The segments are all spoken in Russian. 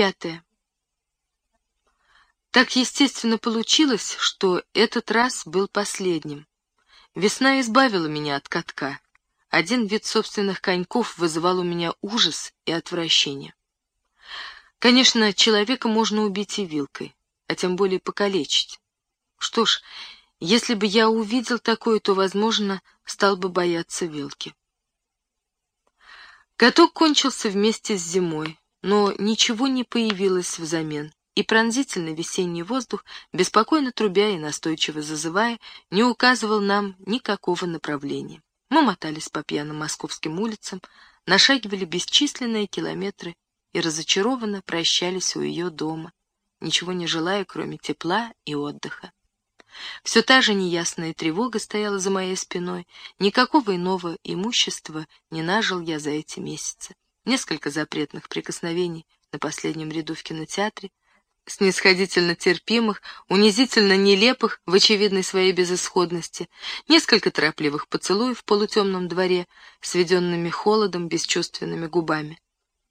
Пятое. Так естественно получилось, что этот раз был последним. Весна избавила меня от катка. Один вид собственных коньков вызывал у меня ужас и отвращение. Конечно, человека можно убить и вилкой, а тем более покалечить. Что ж, если бы я увидел такое, то, возможно, стал бы бояться вилки. Каток кончился вместе с зимой, но ничего не появилось взамен, и пронзительный весенний воздух, беспокойно трубя и настойчиво зазывая, не указывал нам никакого направления. Мы мотались по пьяным московским улицам, нашагивали бесчисленные километры и разочарованно прощались у ее дома, ничего не желая, кроме тепла и отдыха. Все та же неясная тревога стояла за моей спиной. Никакого иного имущества не нажил я за эти месяцы. Несколько запретных прикосновений на последнем ряду в кинотеатре, снисходительно терпимых, унизительно нелепых в очевидной своей безысходности, несколько торопливых поцелуев в полутемном дворе, сведенными холодом бесчувственными губами.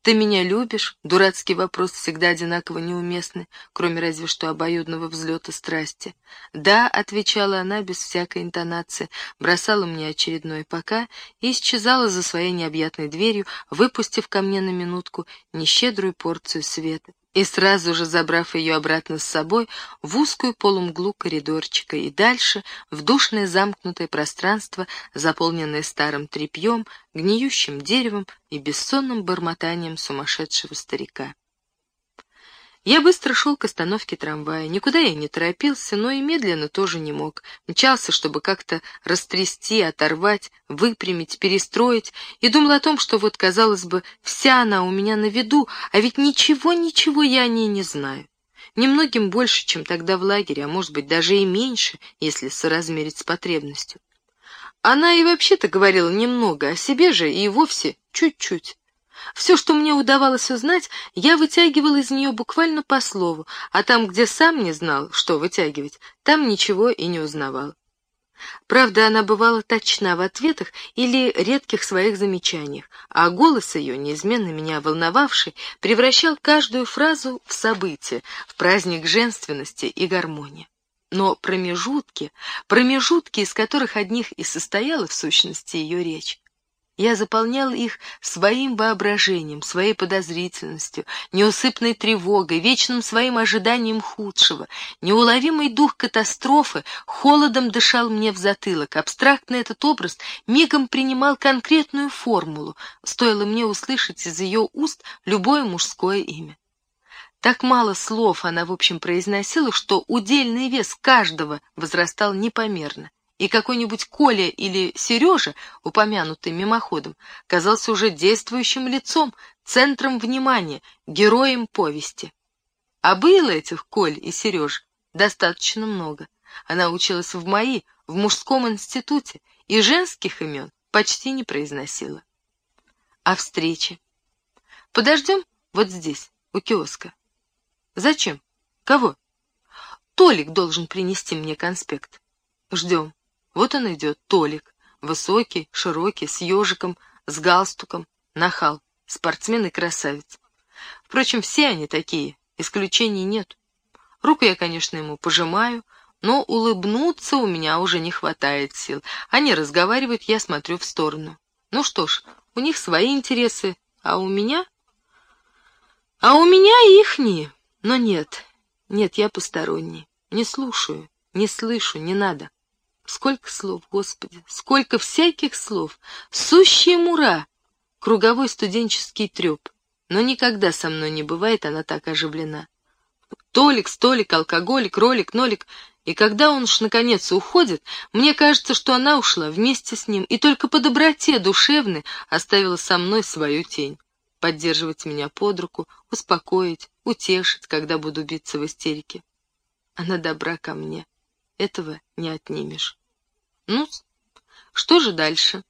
«Ты меня любишь?» — дурацкий вопрос всегда одинаково неуместный, кроме разве что обоюдного взлета страсти. «Да», — отвечала она без всякой интонации, бросала мне очередное «пока» и исчезала за своей необъятной дверью, выпустив ко мне на минутку нещедрую порцию света и сразу же забрав ее обратно с собой в узкую полумглу коридорчика и дальше в душное замкнутое пространство, заполненное старым тряпьем, гниющим деревом и бессонным бормотанием сумасшедшего старика. Я быстро шел к остановке трамвая, никуда я не торопился, но и медленно тоже не мог. Мчался, чтобы как-то растрясти, оторвать, выпрямить, перестроить, и думал о том, что вот, казалось бы, вся она у меня на виду, а ведь ничего-ничего я о ней не знаю. Немногим больше, чем тогда в лагере, а может быть даже и меньше, если соразмерить с потребностью. Она и вообще-то говорила немного, о себе же и вовсе чуть-чуть. Все, что мне удавалось узнать, я вытягивал из нее буквально по слову, а там, где сам не знал, что вытягивать, там ничего и не узнавал. Правда, она бывала точна в ответах или редких своих замечаниях, а голос ее, неизменно меня волновавший, превращал каждую фразу в событие, в праздник женственности и гармонии. Но промежутки, промежутки, из которых одних и состояла в сущности ее речь, я заполнял их своим воображением, своей подозрительностью, неусыпной тревогой, вечным своим ожиданием худшего. Неуловимый дух катастрофы холодом дышал мне в затылок. Абстрактный этот образ мигом принимал конкретную формулу, стоило мне услышать из ее уст любое мужское имя. Так мало слов она, в общем, произносила, что удельный вес каждого возрастал непомерно и какой-нибудь Коля или Сережа, упомянутый мимоходом, казался уже действующим лицом, центром внимания, героем повести. А было этих Коль и Сереж достаточно много. Она училась в МАИ, в мужском институте, и женских имен почти не произносила. А встречи? Подождем вот здесь, у киоска. Зачем? Кого? Толик должен принести мне конспект. Ждем. Вот он идет, Толик, высокий, широкий, с ежиком, с галстуком, нахал, спортсмен и красавец. Впрочем, все они такие, исключений нет. Руку я, конечно, ему пожимаю, но улыбнуться у меня уже не хватает сил. Они разговаривают, я смотрю в сторону. Ну что ж, у них свои интересы, а у меня... А у меня ихние. Но нет, нет, я посторонний. Не слушаю, не слышу, не надо. Сколько слов, Господи, сколько всяких слов! Сущие мура! Круговой студенческий треп. Но никогда со мной не бывает она так оживлена. Толик, столик, алкоголик, ролик, нолик. И когда он уж наконец уходит, мне кажется, что она ушла вместе с ним и только по доброте душевной оставила со мной свою тень. Поддерживать меня под руку, успокоить, утешить, когда буду биться в истерике. Она добра ко мне. Этого не отнимешь. Ну, что же дальше?